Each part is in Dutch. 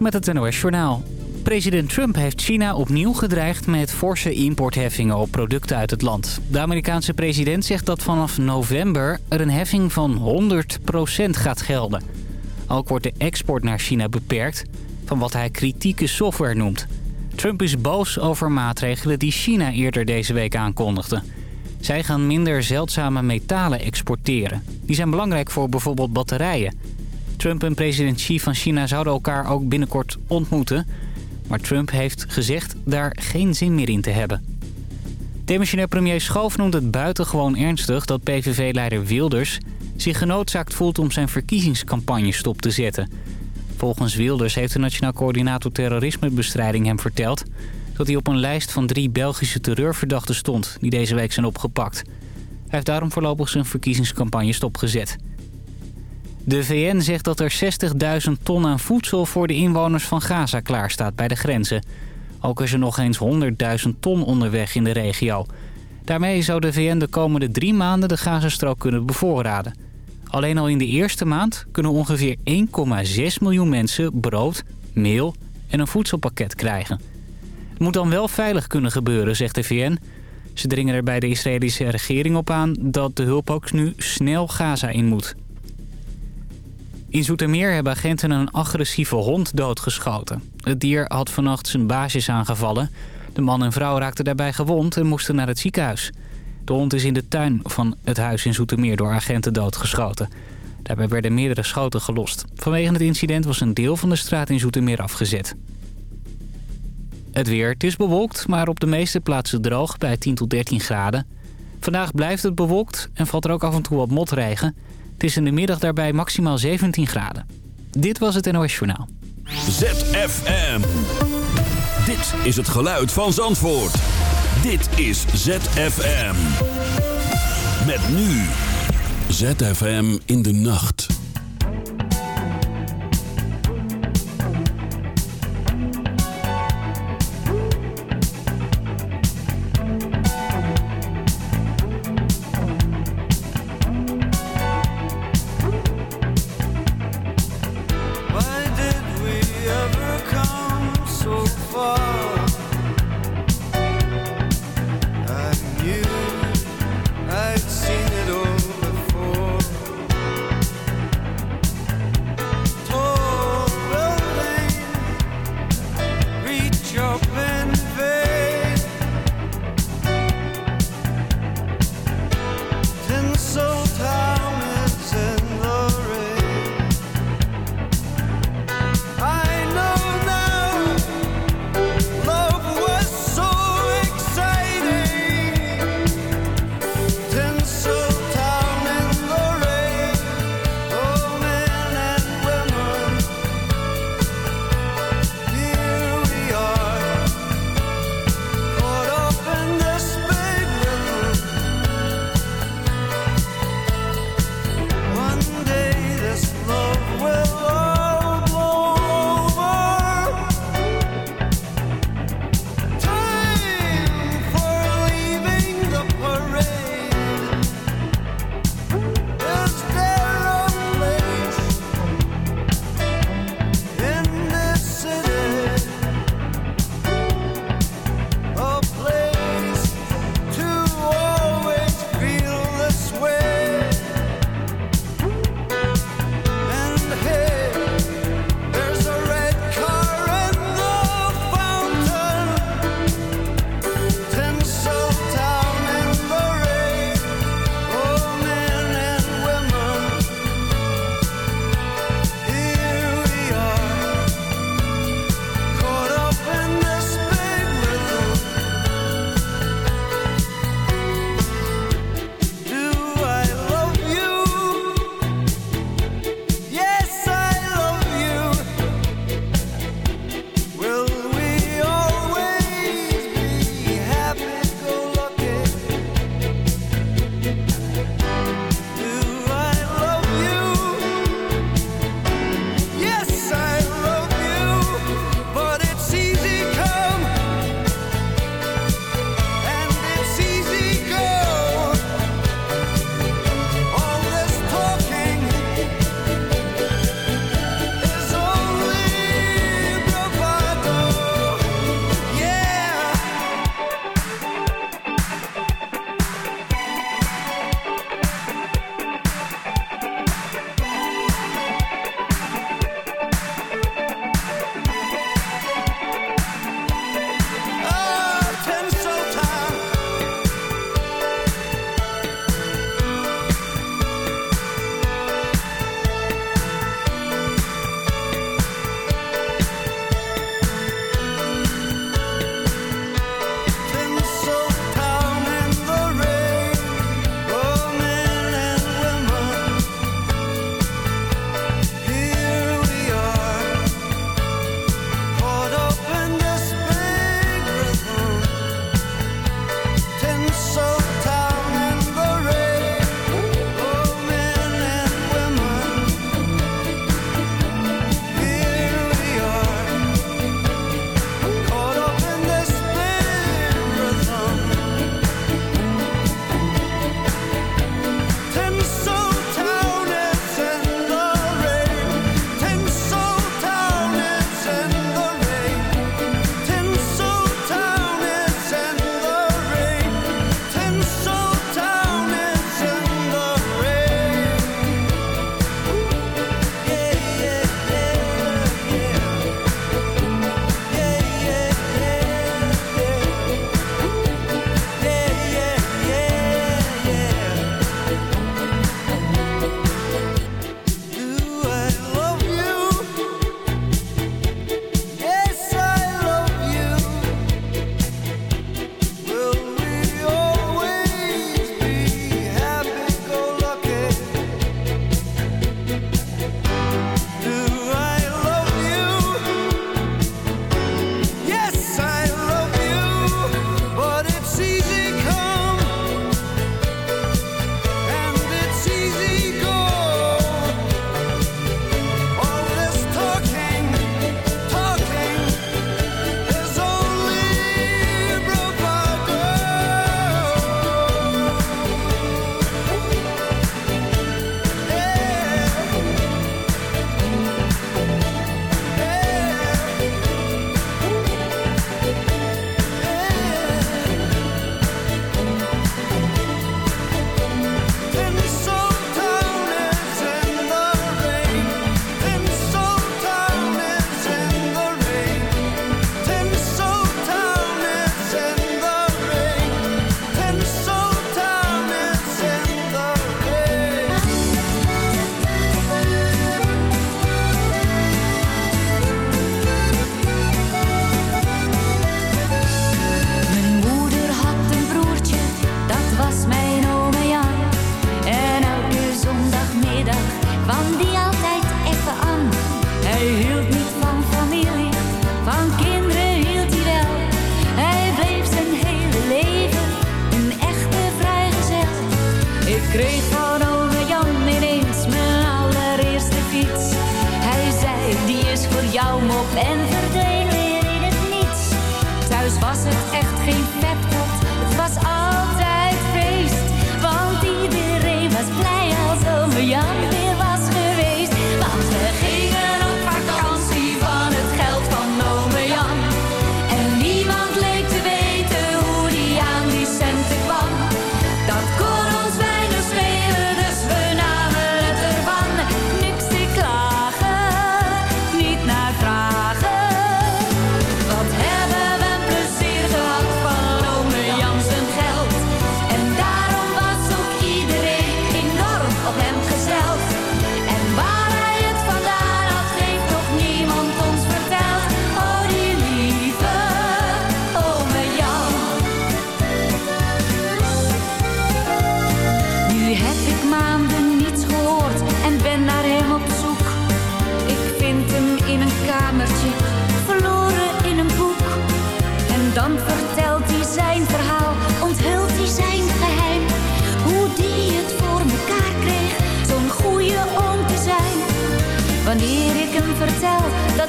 met het NOS Journaal. President Trump heeft China opnieuw gedreigd met forse importheffingen op producten uit het land. De Amerikaanse president zegt dat vanaf november er een heffing van 100% gaat gelden. Ook wordt de export naar China beperkt van wat hij kritieke software noemt. Trump is boos over maatregelen die China eerder deze week aankondigde. Zij gaan minder zeldzame metalen exporteren. Die zijn belangrijk voor bijvoorbeeld batterijen... Trump en president Xi van China zouden elkaar ook binnenkort ontmoeten. Maar Trump heeft gezegd daar geen zin meer in te hebben. Demissionair premier Schoof noemt het buitengewoon ernstig dat PVV-leider Wilders zich genoodzaakt voelt om zijn verkiezingscampagne stop te zetten. Volgens Wilders heeft de Nationaal Coördinator Terrorismebestrijding hem verteld... dat hij op een lijst van drie Belgische terreurverdachten stond die deze week zijn opgepakt. Hij heeft daarom voorlopig zijn verkiezingscampagne stopgezet. De VN zegt dat er 60.000 ton aan voedsel voor de inwoners van Gaza klaarstaat bij de grenzen. Ook is er nog eens 100.000 ton onderweg in de regio. Daarmee zou de VN de komende drie maanden de Gazastrook kunnen bevoorraden. Alleen al in de eerste maand kunnen ongeveer 1,6 miljoen mensen brood, meel en een voedselpakket krijgen. Het moet dan wel veilig kunnen gebeuren, zegt de VN. Ze dringen er bij de Israëlische regering op aan dat de hulp ook nu snel Gaza in moet. In Zoetermeer hebben agenten een agressieve hond doodgeschoten. Het dier had vannacht zijn baasjes aangevallen. De man en vrouw raakten daarbij gewond en moesten naar het ziekenhuis. De hond is in de tuin van het huis in Zoetermeer door agenten doodgeschoten. Daarbij werden meerdere schoten gelost. Vanwege het incident was een deel van de straat in Zoetermeer afgezet. Het weer. Het is bewolkt, maar op de meeste plaatsen droog bij 10 tot 13 graden. Vandaag blijft het bewolkt en valt er ook af en toe wat motregen... Het is in de middag daarbij maximaal 17 graden. Dit was het NOS Journaal. ZFM. Dit is het geluid van Zandvoort. Dit is ZFM. Met nu. ZFM in de nacht.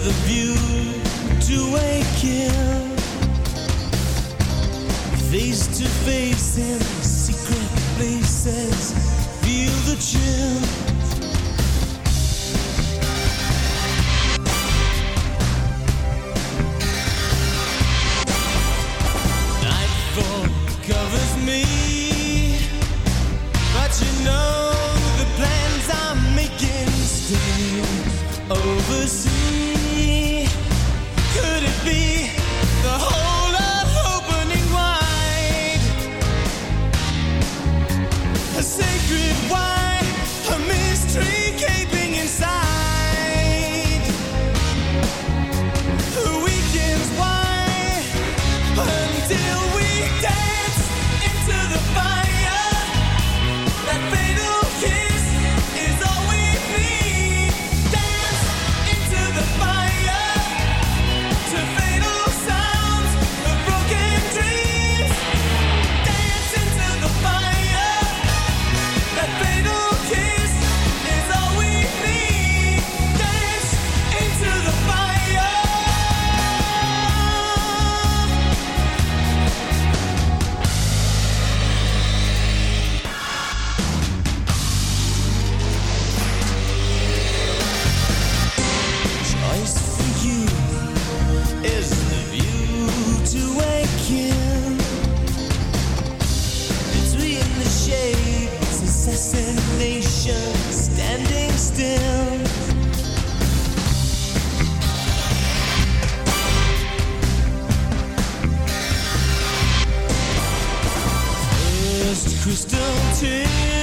with a view to waking face to face in secret places. Feel the chill. still tears.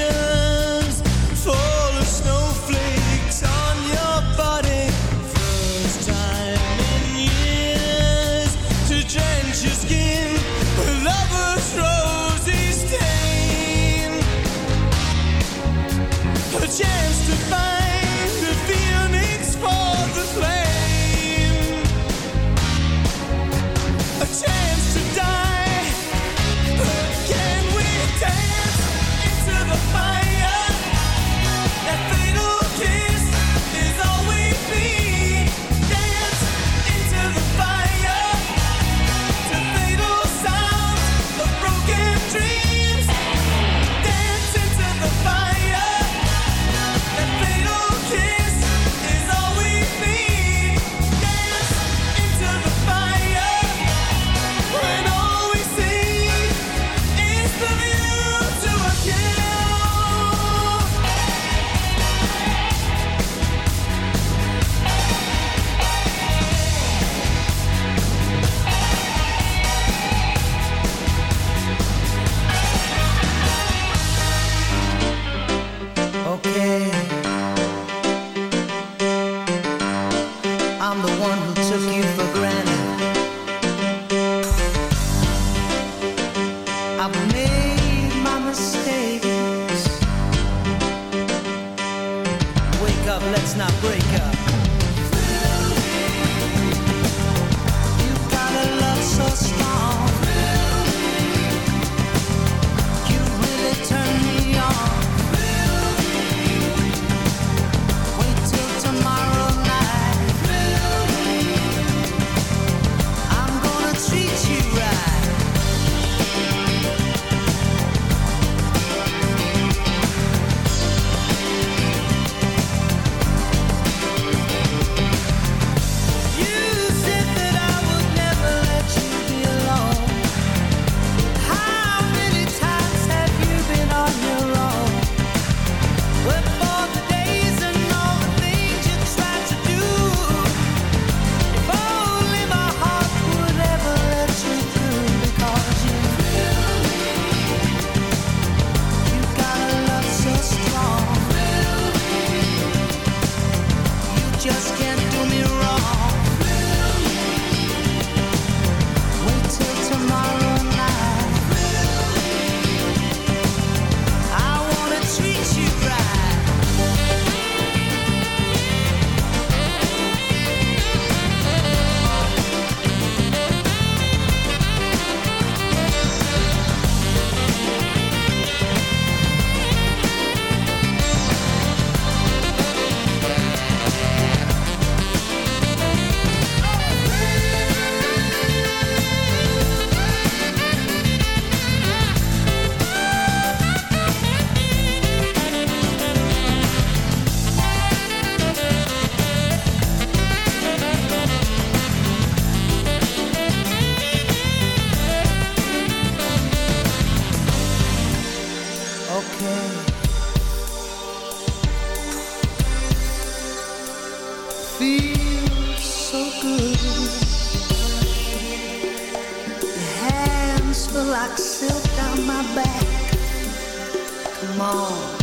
Come on,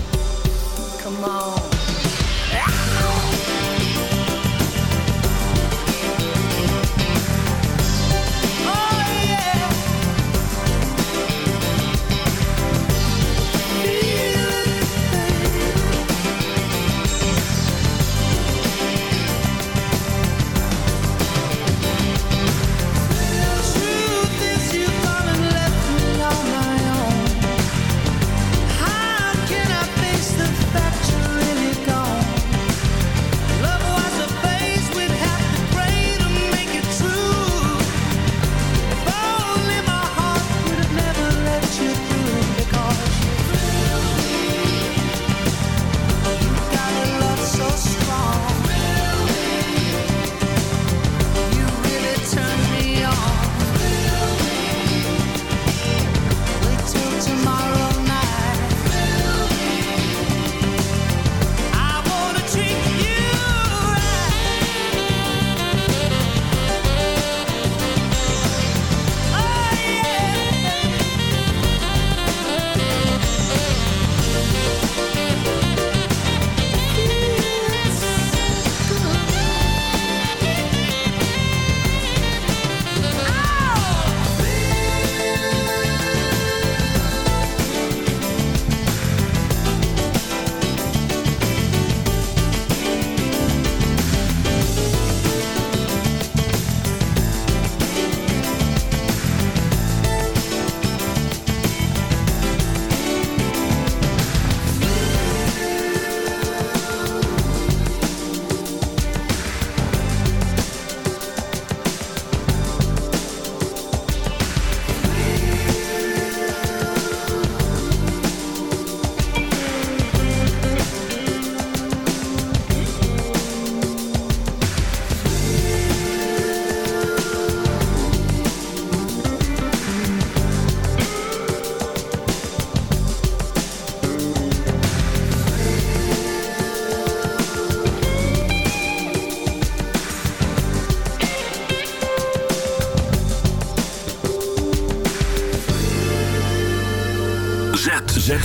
come on.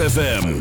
ZFM.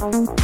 Thank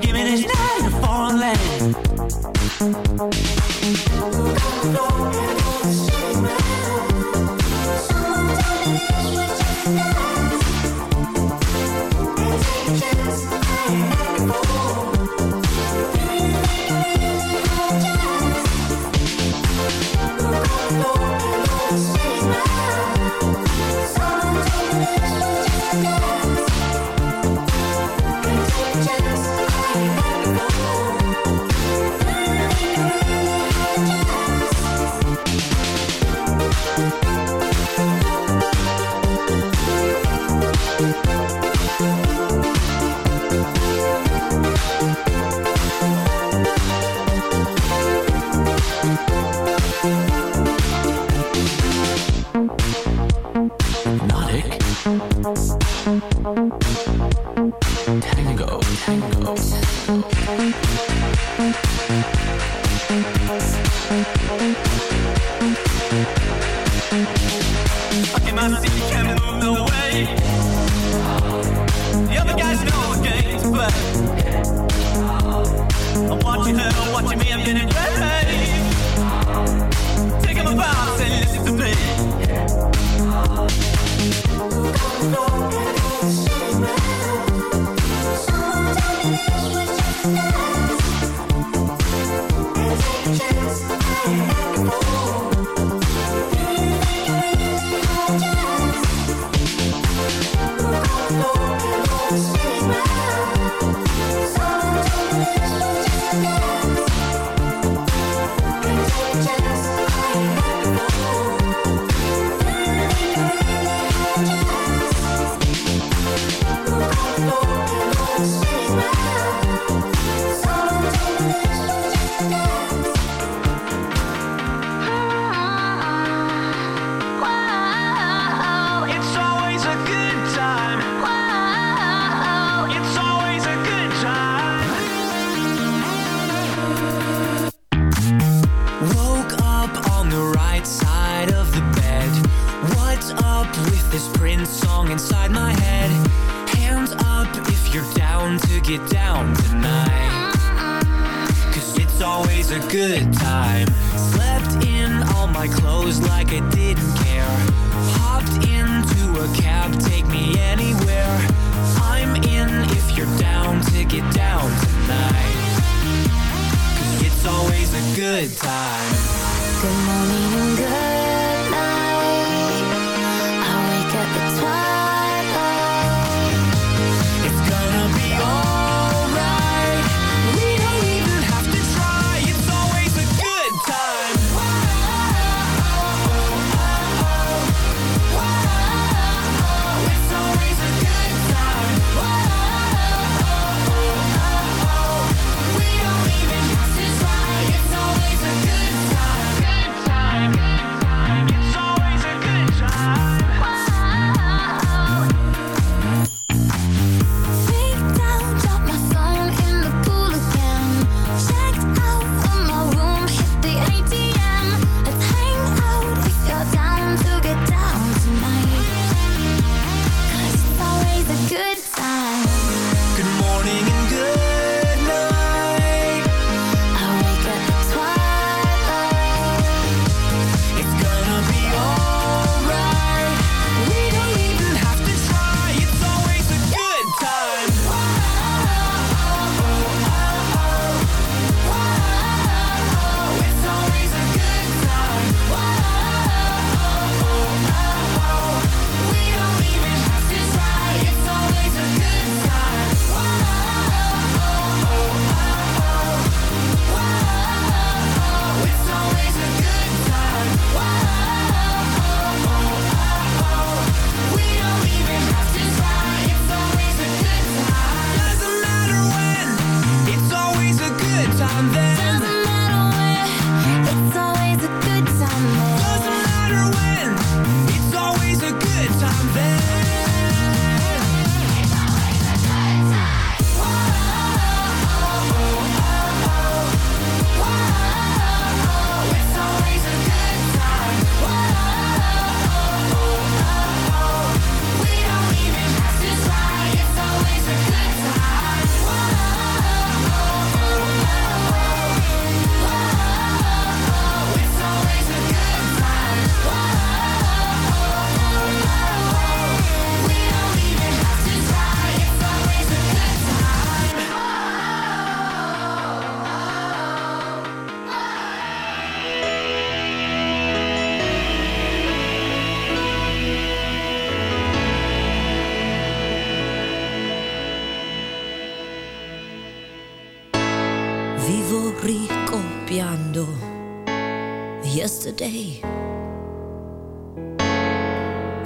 Give me this night in a foreign land.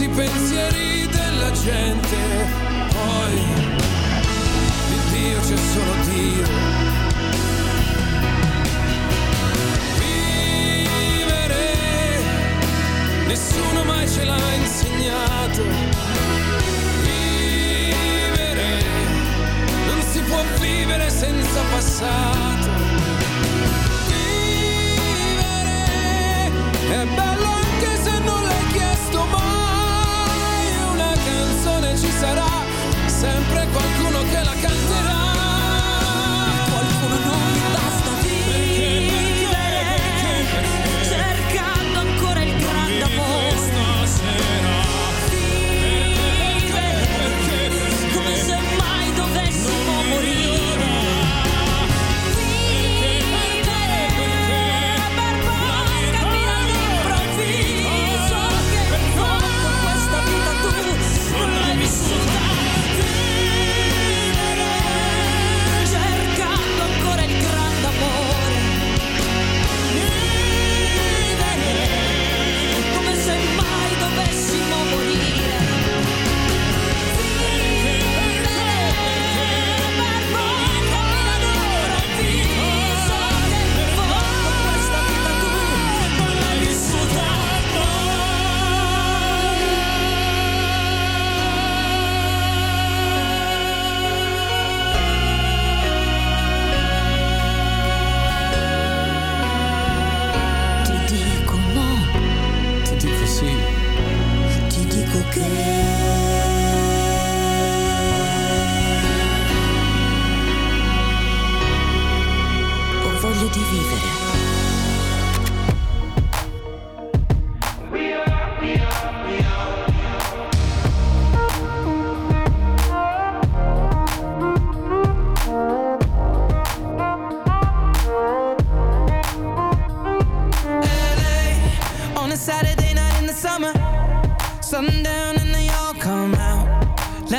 Pensi i pensieri della gente, poi di Dio c'è solo Dio. Vivere, nessuno mai ce l'ha insegnato.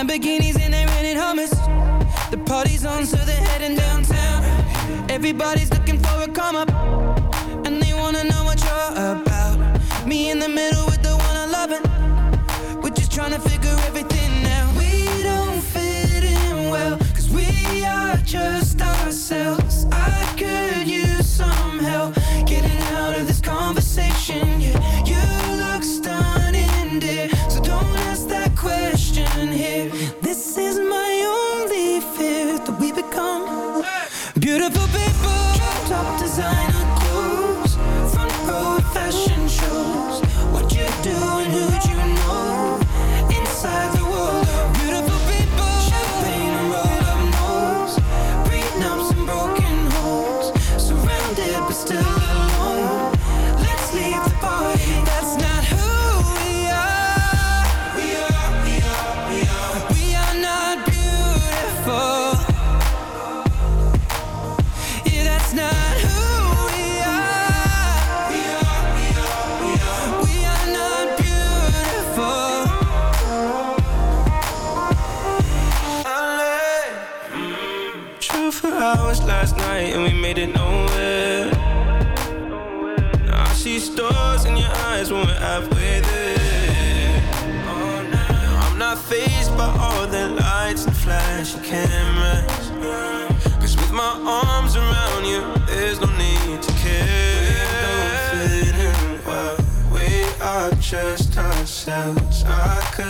Lamborghinis and they rented Hummers. The party's on, so they're heading downtown. Everybody's looking for a come up, and they wanna know what you're about. Me in the middle with the one I love it. We're just trying to figure everything out. We don't fit in well, cause we are just ourselves. Made it nowhere. Now I see stars in your eyes when we're halfway there. Oh, now I'm not phased by all the lights and flashy cameras.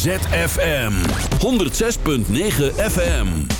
ZFM. 106.9 FM